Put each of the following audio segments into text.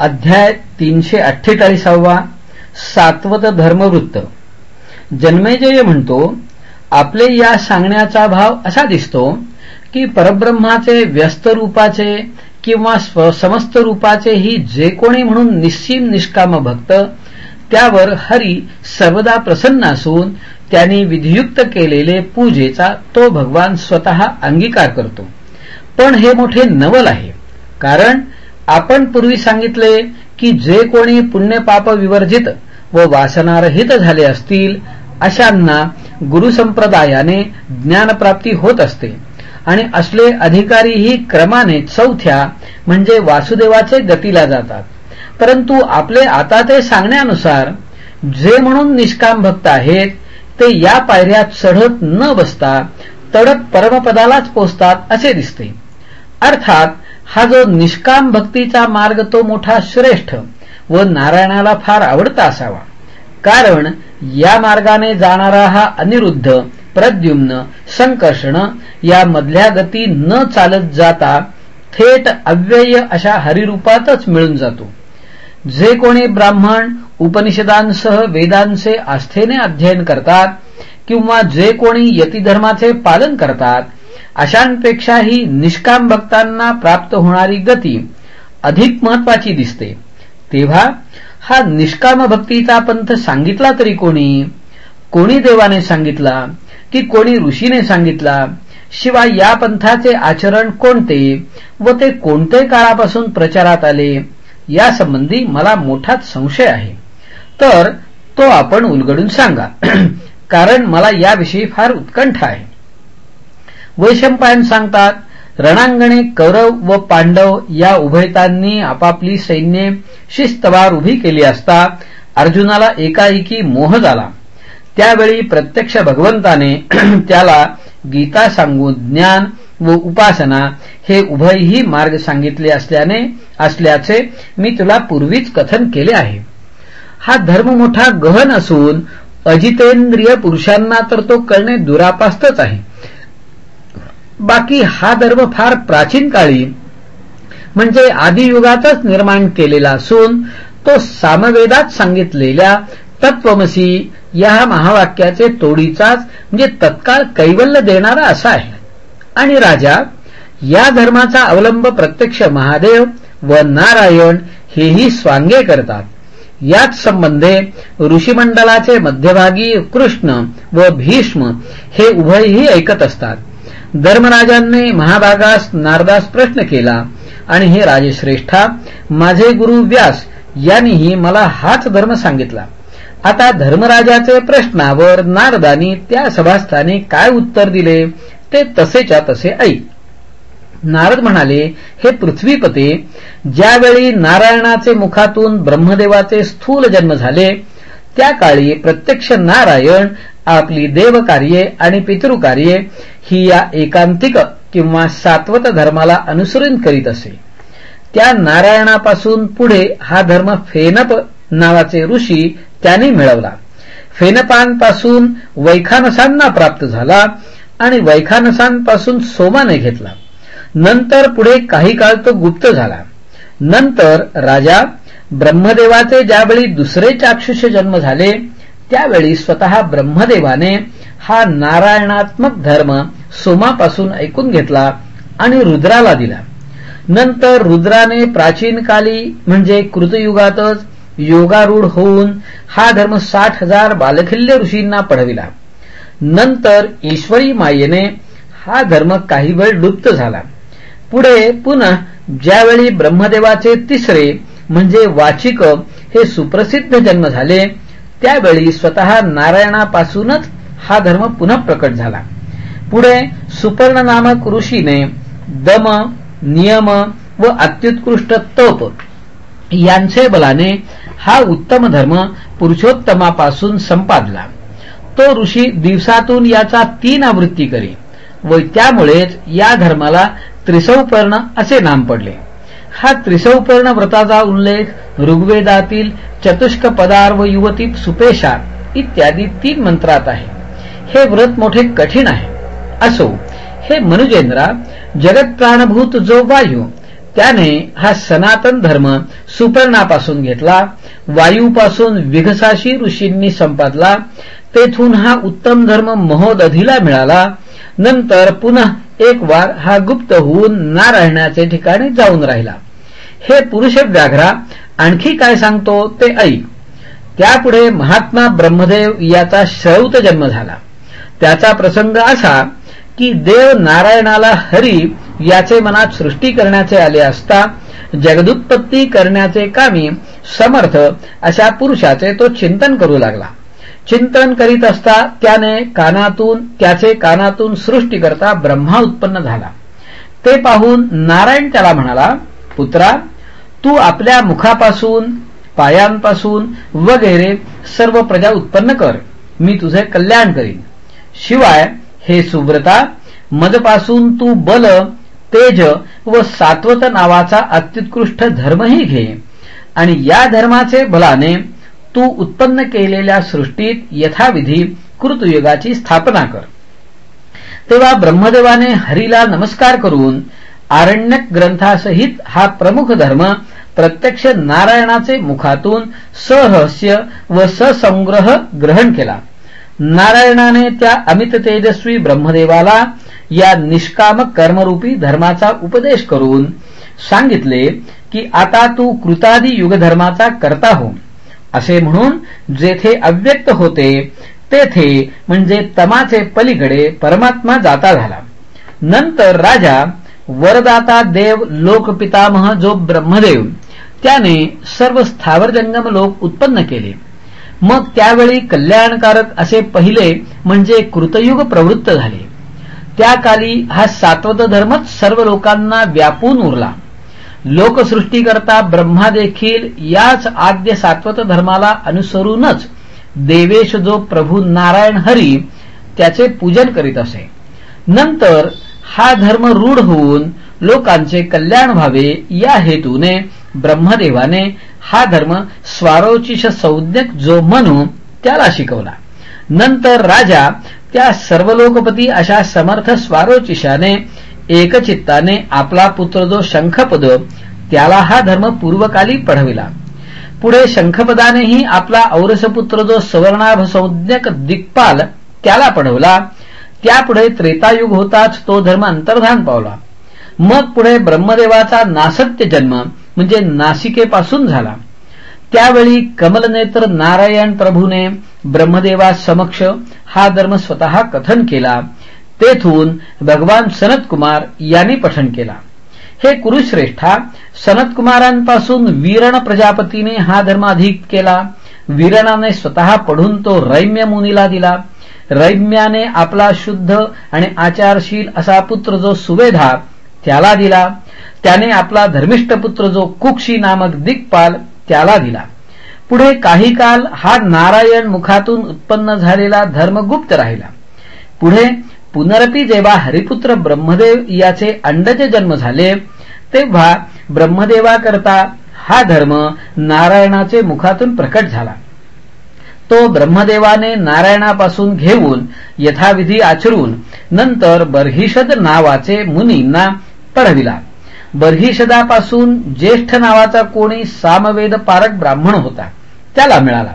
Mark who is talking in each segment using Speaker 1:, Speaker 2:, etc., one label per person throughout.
Speaker 1: अध्याय तीनशे अठ्ठेचाळीसावा सात्वत धर्मवृत्त. जन्मेजय म्हणतो आपले या सांगण्याचा भाव असा दिसतो की परब्रह्माचे व्यस्त रूपाचे किंवा समस्त रूपाचे ही जे कोणी म्हणून निस्सीम निष्काम भक्त त्यावर हरी सर्वदा प्रसन्न असून त्यांनी विधियुक्त केलेले पूजेचा तो भगवान स्वतः अंगीकार करतो. पण हे मोठे नवल आहे कारण आपण पूर्वी सांगितले की जे कोणी पुण्यपाप विवर्जित व वासनारहित झाले असतील अशांना गुरुसंप्रदायाने ज्ञानप्राप्ती होत असते. आणि असले अधिकारीही क्रमाने चौथ्या म्हणजे वासुदेवाचे गतीला जातात. परंतु आपले आता ते सांगण्यानुसार जे म्हणून निष्काम भक्त आहेत ते या पायऱ्यात चढत न बसता तडक परमपदालाच पोचतात असे दिसते. अर्थात हा जो निष्काम भक्तीचा मार्ग तो मोठा श्रेष्ठ व नारायणाला फार आवडता असावा. कारण या मार्गाने जाणारा हा अनिरुद्ध प्रद्युम्न संकर्षण या मधल्या गती न चालत जाता थेट अव्यय अशा हरिरूपातच मिळून जातो. जे कोणी ब्राह्मण उपनिषदांसह वेदांचे आस्थेने अध्ययन करतात किंवा जे कोणी यतिधर्माचे पालन करतात अशांपेक्षाही निष्काम भक्तांना प्राप्त होणारी गती अधिक महत्वाची दिसते. तेव्हा हा निष्काम भक्तीचा पंथ सांगितला तरी कोणी कोणी देवाने सांगितला की कोणी ऋषीने सांगितला शिवाय या पंथाचे आचरण कोणते व ते कोणते काळापासून प्रचारात आले यासंबंधी मला मोठाच संशय आहे. तर तो आपण उलगडून सांगा. कारण मला याविषयी फार उत्कंठ आहे. वैशंपायन सांगतात रणांगणे कौरव व पांडव या उभयतांनी आपापली सैन्ये शिस्तवार उभी केली असता अर्जुनाला एकाएकी मोह झाला. त्यावेळी प्रत्यक्ष भगवंताने त्याला गीता सांगून ज्ञान व उपासना हे उभयही मार्ग सांगितले असल्याने असल्याचे मी तुला पूर्वीच कथन केले आहे. हा धर्म मोठा गहन असून अजितेंद्रिय पुरुषांना तर तो कळणे दुरापास्तच आहे. बाकी हा धर्म फार प्राचीन काळी म्हणजे आदियुगातच निर्माण केलेला असून तो सामवेदात सांगितलेल्या तत्वमसी या महावाक्याचे तोडीचाच म्हणजे तत्काळ कैवल्य देणारा असा आहे. आणि राजा या धर्माचा अवलंब प्रत्यक्ष महादेव व नारायण हेही स्वांगे करतात. याच संबंधे ऋषीमंडलाचे मध्यभागी कृष्ण व भीष्म हे उभयही ऐकत असतात. धर्मराजांनी महाभागास नारदास प्रश्न केला आणि हे राजश्रेष्ठा माझे गुरु व्यास यांनीही मला हाच धर्म सांगितला. आता धर्मराजाचे प्रश्नावर नारदानी त्या सभास्थानी काय उत्तर दिले ते तसेच्या तसे ऐक. नारद म्हणाले हे पृथ्वीपते ज्यावेळी नारायणाचे मुखातून ब्रह्मदेवाचे स्थूल जन्म झाले त्या काळी प्रत्यक्ष नारायण आपली देवकार्ये आणि पितृकार्ये ही या एकांतिक किंवा सात्वत धर्माला अनुसरून करीत असे. त्या नारायणापासून पुढे हा धर्म फेनप नावाचे ऋषी त्याने मिळवला. फेनपांपासून वैखानसांना प्राप्त झाला आणि वैखानसांपासून सोमाने घेतला. नंतर पुढे काही काळ तो गुप्त झाला. नंतर राजा ब्रह्मदेवाचे ज्यावेळी दुसरे चाक्षुष जन्म झाले त्यावेळी स्वतः ब्रह्मदेवाने हा नारायणात्मक धर्म सोमापासून ऐकून घेतला आणि रुद्राला दिला. नंतर रुद्राने प्राचीन काली म्हणजे कृतयुगातच योगारूढ होऊन हा धर्म साठ हजार बालखिल्य ऋषींना पढविला नंतर ईश्वरी मायेने हा धर्म काही वेळ लुप्त झाला. पुढे पुन्हा ज्यावेळी ब्रह्मदेवाचे तिसरे म्हणजे वाचिक हे सुप्रसिद्ध जन्म झाले त्यावेळी स्वतः नारायणापासूनच हा धर्म पुन्हा प्रकट झाला. पुढे सुपर्ण नामक ऋषीने दम नियम व अत्युत्कृष्ट तप यांचे बलाने हा उत्तम धर्म पुरुषोत्तमापासून संपादला. तो ऋषी दिवसातून याचा तीन आवृत्ती करी व त्यामुळेच या धर्माला त्रिसौपर्ण असे नाम पडले. हा त्रिसौपर्ण व्रताचा उल्लेख ऋग्वेदातील चतुष्क पदार्व व युवती सुपेशा इत्यादी तीन मंत्रात आहे. हे व्रत मोठे कठीण आहे. असो हे मनुजेंद्रा जगत प्राणभूत जो वायू त्याने हा सनातन धर्म सुपर्णापासून घेतला वायूपासून विघसाशी ऋषींनी संपादला तेथून हा उत्तम धर्म महोदधीला मिळाला नंतर पुन्हा एक वार हा गुप्त होऊन नारायणाचे ठिकाणी जाऊन राहिला. हे पुरुष व्याघ्रा आणखी काय सांगतो ते ऐक. त्यापुढे महात्मा ब्रह्मदेव याचा श्रौत जन्म झाला. त्याचा प्रसंग असा की देव नारायणाला हरी याचे मनात सृष्टी करण्याचे आले असता जगदुत्पत्ती करण्याचे कामी समर्थ अशा पुरुषाचे तो चिंतन करू लागला. चिंतन करीत असता त्याने कानातून त्याचे कानातून सृष्टी करता ब्रह्मा उत्पन्न झाला. ते पाहून नारायण त्याला म्हणाला पुत्रा तू आपल्या मुखापासून पायांपासून वगैरे सर्व प्रजा उत्पन्न कर. मी तुझे कल्याण करीन. शिवाय हे सुव्रता मदपासून तू बल तेज व सात्वत नावाचा अत्युत्कृष्ट धर्मही घे. आणि या धर्माचे बलाने तू उत्पन्न केलेल्या सृष्टीत यथाविधी कृतयुगाची स्थापना कर. तेव्हा ब्रह्मदेवाने हरीला नमस्कार करून आरण्यक ग्रंथासहित हा प्रमुख धर्म प्रत्यक्ष नारायणाचे मुखातून सहस्य व ससंग्रह ग्रहण केला. नारायणाने त्या अमित तेजस्वी ब्रह्मदेवाला या निष्काम कर्मरूपी धर्माचा उपदेश करून सांगितले की आता तू कृतादी युगधर्माचा करता हो. असे म्हणून जेथे अव्यक्त होते तेथे म्हणजे तमाचे पलीकडे परमात्मा जाता झाला. नंतर राजा वरदाता देव लोकपितामह जो ब्रह्मदेव त्याने सर्व स्थावर जंगम लोक उत्पन्न केले. मग त्यावेळी कल्याणकारक असे पहिले म्हणजे कृतयुग प्रवृत्त झाले. त्या काली हा सात्वत धर्मच सर्व लोकांना व्यापून उरला. लोकसृष्टीकरता ब्रह्मा देखील याच आद्य सात्वत धर्माला अनुसरूनच देवेश जो प्रभू नारायण हरी त्याचे पूजन करीत असे. नंतर हा धर्म रूढ होऊन लोकांचे कल्याण व्हावे या हेतूने ब्रह्मदेवाने हा धर्म स्वारोचिष संज्ञक जो म्हणू त्याला शिकवला. नंतर राजा त्या सर्व लोकपती अशा समर्थ स्वारोचिषाने एकचित्ताने आपला पुत्र जो शंखपद त्याला हा धर्म पूर्वकाली पढविला. पुढे शंखपदानेही आपला औरसपुत्र जो सवर्णाभ संज्ञक दिग्पाल त्याला पढवला. त्यापुढे त्रेतायुग होताच तो धर्म अंतर्धान पावला. मग पुढे ब्रह्मदेवाचा नासत्य जन्म म्हणजे नासिकेपासून झाला. त्यावेळी कमलनेत्र नारायण प्रभूने ब्रह्मदेवा समक्ष हा धर्म स्वतः कथन केला. तेथून भगवान सनतकुमार यांनी पठण केला. हे कुरुश्रेष्ठा सनतकुमारांपासून वीरण प्रजापतीने हा धर्म अधिक केला. वीरणाने स्वतः पढून तो रैम्य मुनीला दिला. रैम्याने आपला शुद्ध आणि आचारशील असा पुत्र जो सुवेधा त्याला दिला. त्याने आपला धर्मिष्ठ पुत्र जो कुक्षी नामक दिग्पाल त्याला दिला. पुढे काही काल हा नारायण मुखातून उत्पन्न झालेला धर्म गुप्त राहिला. पुढे पुनरपी जेव्हा हरिपुत्र ब्रह्मदेव याचे अंडज जन्म झाले तेव्हा ब्रह्मदेवाकरता हा धर्म नारायणाचे मुखातून प्रकट झाला. तो ब्रह्मदेवाने नारायणापासून घेऊन यथाविधी आचरून नंतर बर्हिषद नावाचे मुनींना पढविला बर्हिषदापासून ज्येष्ठ नावाचा कोणी सामवेद पारक ब्राह्मण होता त्याला मिळाला.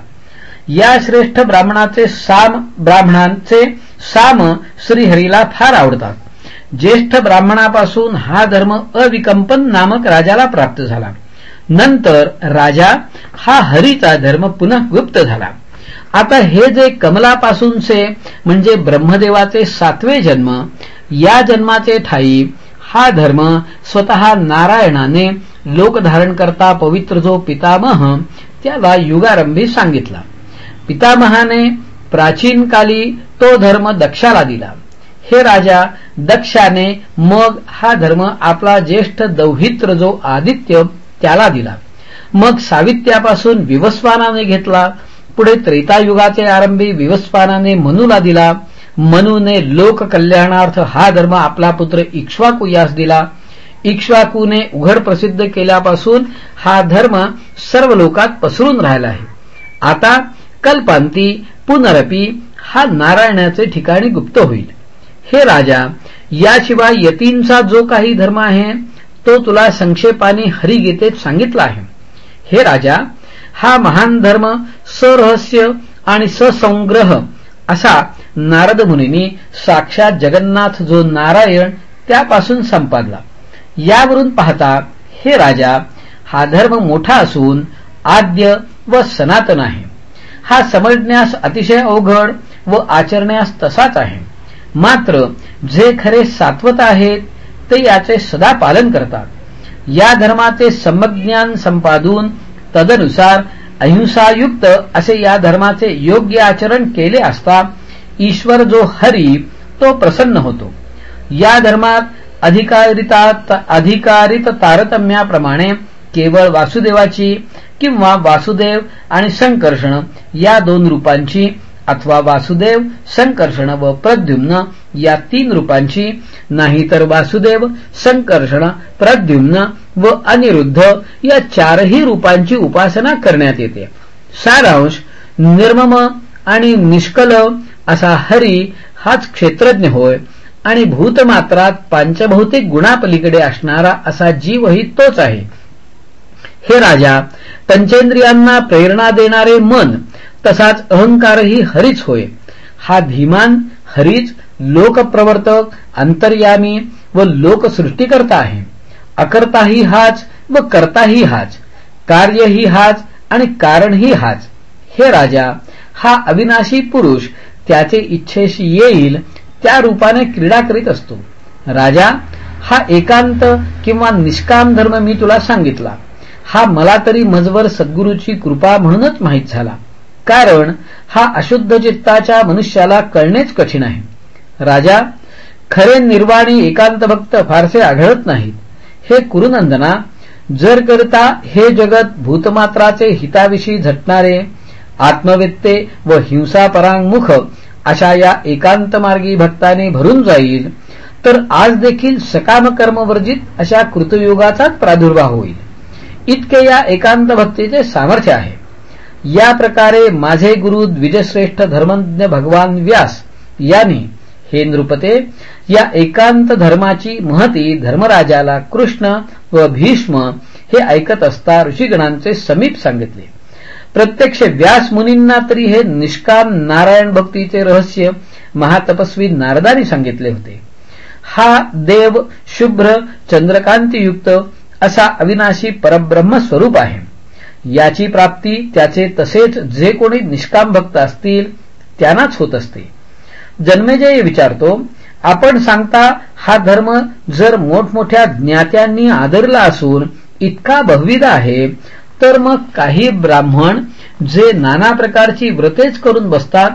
Speaker 1: या श्रेष्ठ ब्राह्मणाचे साम ब्राह्मणांचे साम श्रीहरीला फार आवडतात. ज्येष्ठ ब्राह्मणापासून हा धर्म अविकंपन नामक राजाला प्राप्त झाला. नंतर राजा हा हरीचा धर्म पुन्हा गुप्त झाला. आता हे जे कमलापासूनचे म्हणजे ब्रह्मदेवाचे सातवे जन्म या जन्माचे ठाई हा धर्म स्वतः नारायणाने लोकधारण करता पवित्र जो पितामह त्याला युगारंभी सांगितला. पितामहाने प्राचीन काली तो धर्म दक्षाला दिला. हे राजा दक्षाने मग हा धर्म आपला ज्येष्ठ दौहित्र जो आदित्य त्याला दिला. मग सावित्यापासून विवस्वानाने घेतला. पुढे त्रेतायुगाचे आरंभी विवस्वानाने मनुला दिला. मनुने लोक कल्याणार्थ हा धर्म आपला पुत्र इक्ष्वाकू यास दिला. इक्ष्वाकूने उघड प्रसिद्ध केल्यापासून हा धर्म सर्व लोकात पसरून राहिला आहे. आता कल्पांती पुनरपी हा नारायणाचे ठिकाणी गुप्त होईल. हे राजा याशिवाय यतींचा जो काही धर्म आहे तो तुला संक्षेपाने हरिगीतेत सांगितला आहे. हे राजा हा महान धर्म सरहस्य आणि ससंग्रह असा नारद मुनींनी साक्षात जगन्नाथ जो नारायण त्यापासून संपादला. यावरून पाहता हे राजा हा धर्म मोठा असून आद्य व सनातन आहे. हा समजण्यास अतिशय अवघड व आचरण्यास तसाच आहे. मात्र जे खरे सात्वत आहेत ते याचे सदा पालन करतात. या धर्माचे समज्ञान संपादून तदनुसार अहिंसायुक्त असे या धर्माचे योग्य आचरण केले असता ईश्वर जो हरी तो प्रसन्न होतो. या धर्मात अधिकारिता अधिकारित तारतम्याप्रमाणे केवळ वासुदेवाची किंवा वासुदेव आणि संकर्षण या दोन रूपांची अथवा वासुदेव संकर्षण व प्रद्युम्न या तीन रूपांची नाहीतर वासुदेव संकर्षण प्रद्युम्न व अनिरुद्ध या चारही रूपांची उपासना करण्यात येते. सारांश निर्मम आणि निष्कल असा हरी हाच क्षेत्रज्ञ होय आणि भूतमात्रात पांचभौतिक गुणापलीकडे असणारा असा जीवही तोच आहे. हे राजा पंचेंद्रियांना प्रेरणा देणारे मन तसाच अहंकारही हरीच होय. हा धीमान हरीच लोकप्रवर्तक अंतर्यामी व लोकसृष्टीकर्ता आहे. अकर्ताही हाच व करताही हाच कार्यही हाच आणि कारणही हाच. हे राजा हा अविनाशी पुरुष त्याचे इच्छेशी येईल त्या रूपाने क्रीडा करीत असतो. राजा हा एकांत किंवा निष्काम धर्म मी तुला सांगितला. हा मला तरी मजवर सद्गुरूची कृपा म्हणूनच माहीत झाला. कारण हा अशुद्ध चित्ताच्या मनुष्याला कळणेच कठीण आहे. राजा खरे निर्वाणी एकांत भक्त फारसे आढळत नाहीत. हे कुरुनंदना जर करता हे जगत भूतमात्राचे हिताविषयी झटणारे आत्मवेत्ते व हिंसापरांमुख अशा या एकांत मार्गी भक्ताने भरून जाईल तर आज देखील सकाम कर्मवर्जित अशा कृतयुगाचाच प्रादुर्भाव होईल. इतके या एकांत भक्तीचे सामर्थ्य आहे. या प्रकारे माझे गुरु द्विजश्रेष्ठ धर्मज्ञ भगवान व्यास यांनी हे नृपते या एकांत धर्माची महती धर्मराजाला कृष्ण व भीष्म हे ऐकत असता ऋषीगणांचे समीप सांगितले. प्रत्यक्ष व्यास मुनींना तरी हे निष्काम नारायण भक्तीचे रहस्य महातपस्वी नारदानी सांगितले होते. हा देव शुभ्र चंद्रकांतीयुक्त असा अविनाशी परब्रह्म स्वरूप आहे. याची प्राप्ती त्याचे तसेच जे कोणी निष्काम भक्त असतील त्यांनाच होत असते. जन्मेजय विचारतो आपण सांगता हा धर्म जर मोठमोठ्या ज्ञात्यांनी आदरला असून इतका बहुविध आहे तर मग काही ब्राह्मण जे नाना प्रकारची व्रतेच करून बसतात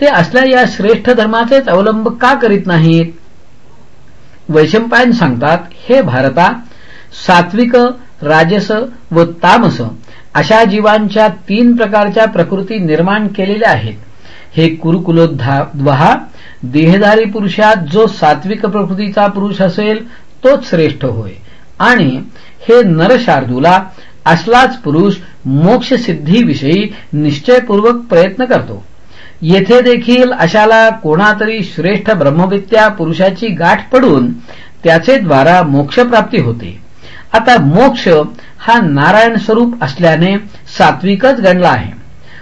Speaker 1: ते असल्या या श्रेष्ठ धर्माचेच अवलंब का करीत नाहीत? वैशंपायन सांगतात हे भारता सात्विक राजस व तामस अशा जीवांच्या तीन प्रकारच्या प्रकृती निर्माण केलेल्या आहेत. हे कुरुकुलोद्वहा देहधारी पुरुषात जो सात्विक प्रकृतीचा पुरुष असेल तोच श्रेष्ठ होय. आणि हे नरशार्दूला असलाच पुरुष मोक्ष सिद्धीविषयी निश्चयपूर्वक प्रयत्न करतो. येथे देखील अशाला कोणातरी श्रेष्ठ ब्रह्मविद्या पुरुषाची गाठ पडून त्याचे द्वारा मोक्षप्राप्ती होते. आता मोक्ष हा नारायण स्वरूप असल्याने सात्विकच गणला आहे.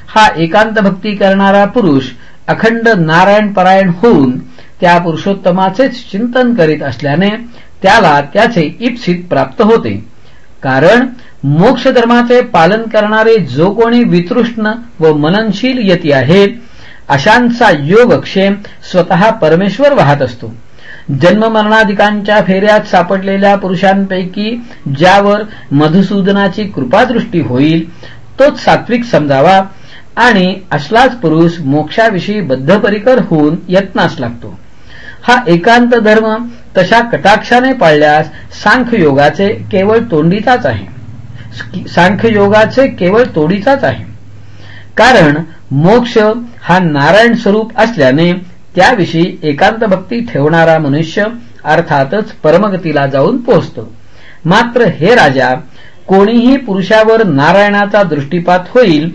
Speaker 1: हा एकांत भक्ती करणारा पुरुष अखंड नारायण परायण होऊन त्या पुरुषोत्तमाचेच चिंतन करीत असल्याने त्याला त्याचे इप्सित प्राप्त होते. कारण मोक्ष धर्माचे पालन करणारे जो कोणी वितृष्ण व मननशील यती आहेत अशांचा योगक्षेम स्वतः परमेश्वर वाहत असतो. जन्ममरणाधिकांच्या फेऱ्यात सापडलेल्या पुरुषांपैकी ज्यावर मधुसूदनाची कृपादृष्टी होईल तोच सात्विक समजावा आणि असलाच पुरुष मोक्षाविषयी बद्धपरिकर होऊन यत्नास लागतो. हा एकांत धर्म तशा कटाक्षाने पाळल्यास सांख्ययोगाचे केवळ तोंडीचाच आहे. सांख्ययोगाचे केवळ तोडीचाच आहे. कारण मोक्ष हा नारायण स्वरूप असल्याने त्याविषयी एकांत भक्ती ठेवणारा मनुष्य अर्थातच परमगतीला जाऊन पोहोचतो. मात्र हे राजा कोणीही पुरुषावर नारायणाचा दृष्टीपात होईल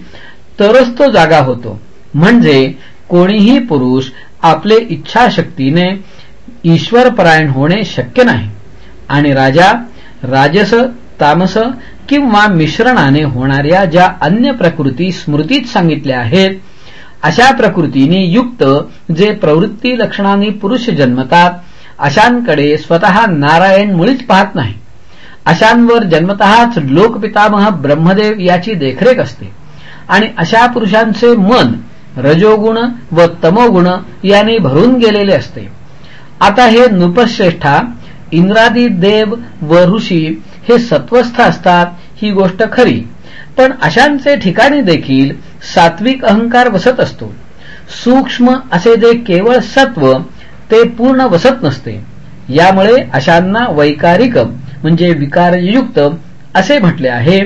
Speaker 1: तरच तो जागा होतो. म्हणजे कोणीही पुरुष आपले इच्छाशक्तीने ईश्वरपरायण होणे शक्य नाही. आणि राजा राजस तामस किंवा मिश्रणाने होणाऱ्या ज्या अन्य प्रकृती स्मृतीत सांगितल्या आहेत अशा प्रकृतीने युक्त जे प्रवृत्ती लक्षणाने पुरुष जन्मतात अशांकडे स्वतः नारायण मुळीच पाहत नाही. अशांवर जन्मतःच लोकपितामह ब्रह्मदेव याची देखरेख असते. आणि अशा पुरुषांचे मन रजोगुण व तमोगुण याने भरून गेलेले असते. आता हे नृपश्रेष्ठा इंद्रादी देव व ऋषी हे सत्वस्थ असतात ही गोष्ट खरी. पण अशांचे ठिकाणी देखील सात्विक अहंकार वसत असतो. सूक्ष्म असे जे केवळ सत्व ते पूर्ण वसत नसते. यामुळे अशांना वैकारिक म्हणजे विकारयुक्त असे म्हटले आहे.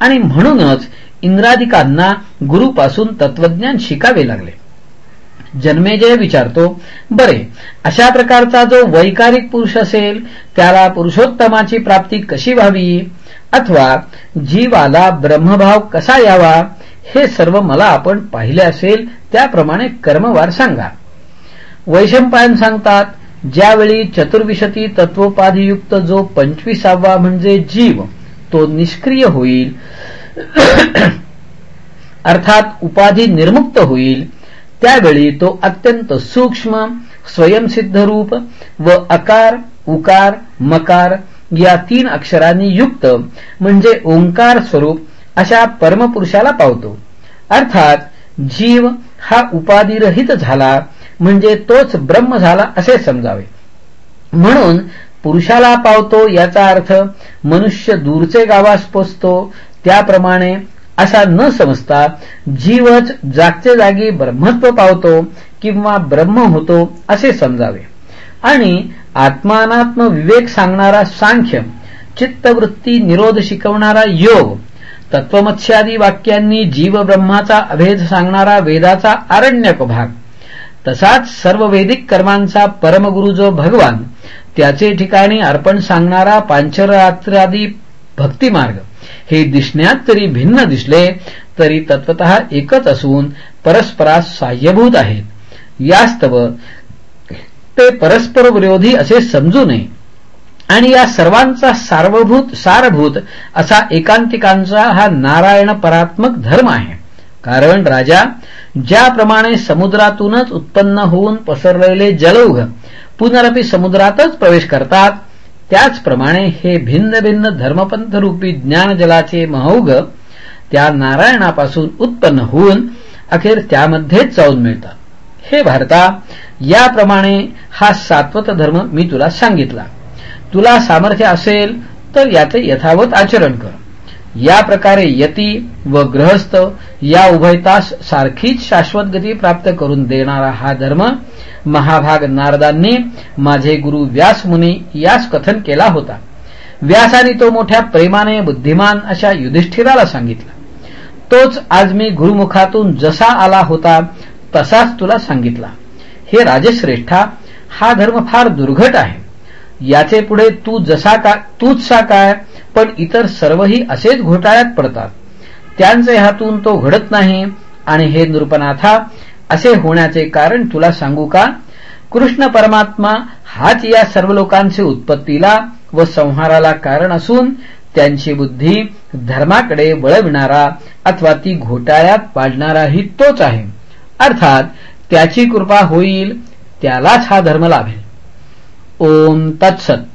Speaker 1: आणि म्हणूनच इंद्रादिकांना गुरुपासून तत्वज्ञान शिकावे लागले. जन्मेजय विचारतो बरे. अशा प्रकारचा जो वैकारिक पुरुष असेल त्याला पुरुषोत्तमाची प्राप्ती कशी व्हावी? अथवा जीवाला ब्रह्मभाव कसा यावा? हे सर्व मला आपण पाहिले असेल त्याप्रमाणे कर्मवार सांगा. वैशंपायन सांगतात ज्यावेळी चतुर्विशती तत्वोपाधियुक्त जो पंचवीसावा म्हणजे जीव तो निष्क्रिय होईल. अर्थात उपाधी निर्मुक्त होईल. त्यावेळी तो अत्यंत सूक्ष्म स्वयंसिद्ध रूप व अकार उकार मकार या तीन अक्षरांनी युक्त म्हणजे ओंकार स्वरूप अशा परमपुरुषाला पावतो. अर्थात जीव हा उपाधिरहित झाला म्हणजे तोच ब्रह्म झाला असे समजावे. म्हणून पुरुषाला पावतो याचा अर्थ मनुष्य दूरचे गावास पोचतो त्याप्रमाणे असा न समजता जीवच जागचे जागी ब्रह्मत्व पावतो किंवा ब्रह्म होतो असे समजावे. आणि आत्मानात्म विवेक सांगणारा सांख्य चित्तवृत्ती निरोध शिकवणारा योग तत्वमत्स्यादी वाक्यांनी जीव ब्रह्माचा अभेद सांगणारा वेदाचा आरण्यक भाग तसाच सर्व वेदिक कर्मांचा परमगुरु जो भगवान त्याचे ठिकाणी अर्पण सांगणारा पांचरात्रादी भक्तिमार्ग. हे दिसण्यात तरी भिन्न दिसले तरी तत्वत एकच असून परस्परास साह्यभूत आहेत. यास्तव ते परस्पर विरोधी असे समजू नये. आणि या सर्वांचा सार्वभूत सारभूत असा एकांतिकांचा हा नारायण परात्मक धर्म आहे. कारण राजा ज्याप्रमाणे समुद्रातूनच उत्पन्न होऊन पसरलेले जलौघ पुनरपी समुद्रातच प्रवेश करतात त्याचप्रमाणे हे भिन्न भिन्न धर्मपंथ रूपी ज्ञानजलाचे महौग त्या नारायणापासून उत्पन्न होऊन अखेर त्यामध्येच जाऊन मिळतात. हे भारता याप्रमाणे हा सात्वत धर्म मी तुला सांगितला. तुला सामर्थ्य असेल तर याचे यथावत आचरण कर. या प्रकारे यती व ग्रहस्थ या उभयतास सारखीच शाश्वत गती प्राप्त करून देणारा हा धर्म महाभाग नारदांनी माझे गुरु व्यासमुनी यास कथन केला होता. व्यासाने तो मोठ्या प्रेमाने बुद्धिमान अशा युधिष्ठिराला सांगितला. तोच आज मी गुरुमुखातून जसा आला होता तसाच तुला सांगितला. हे राजश्रेष्ठा हा धर्म फार दुर्घट आहे. याचे पुढे तू जसा का तूच सा काय पण इतर सर्वही असेच घोटाळ्यात पडतात. त्यांचे हातून तो घडत नाही आणि हे नृपनाथा असे होण्याचे कारण तुला सांगू का? कृष्ण परमात्मा हाच या सर्व लोकांचे उत्पत्तीला व संहाराला कारण असून त्यांची बुद्धी धर्माकडे वळविणारा अथवा ती घोटाळ्यात पाडणाराही तोच आहे. अर्थात त्याची कृपा होईल त्यालाच हा धर्म लाभेल. ओम तत्सत.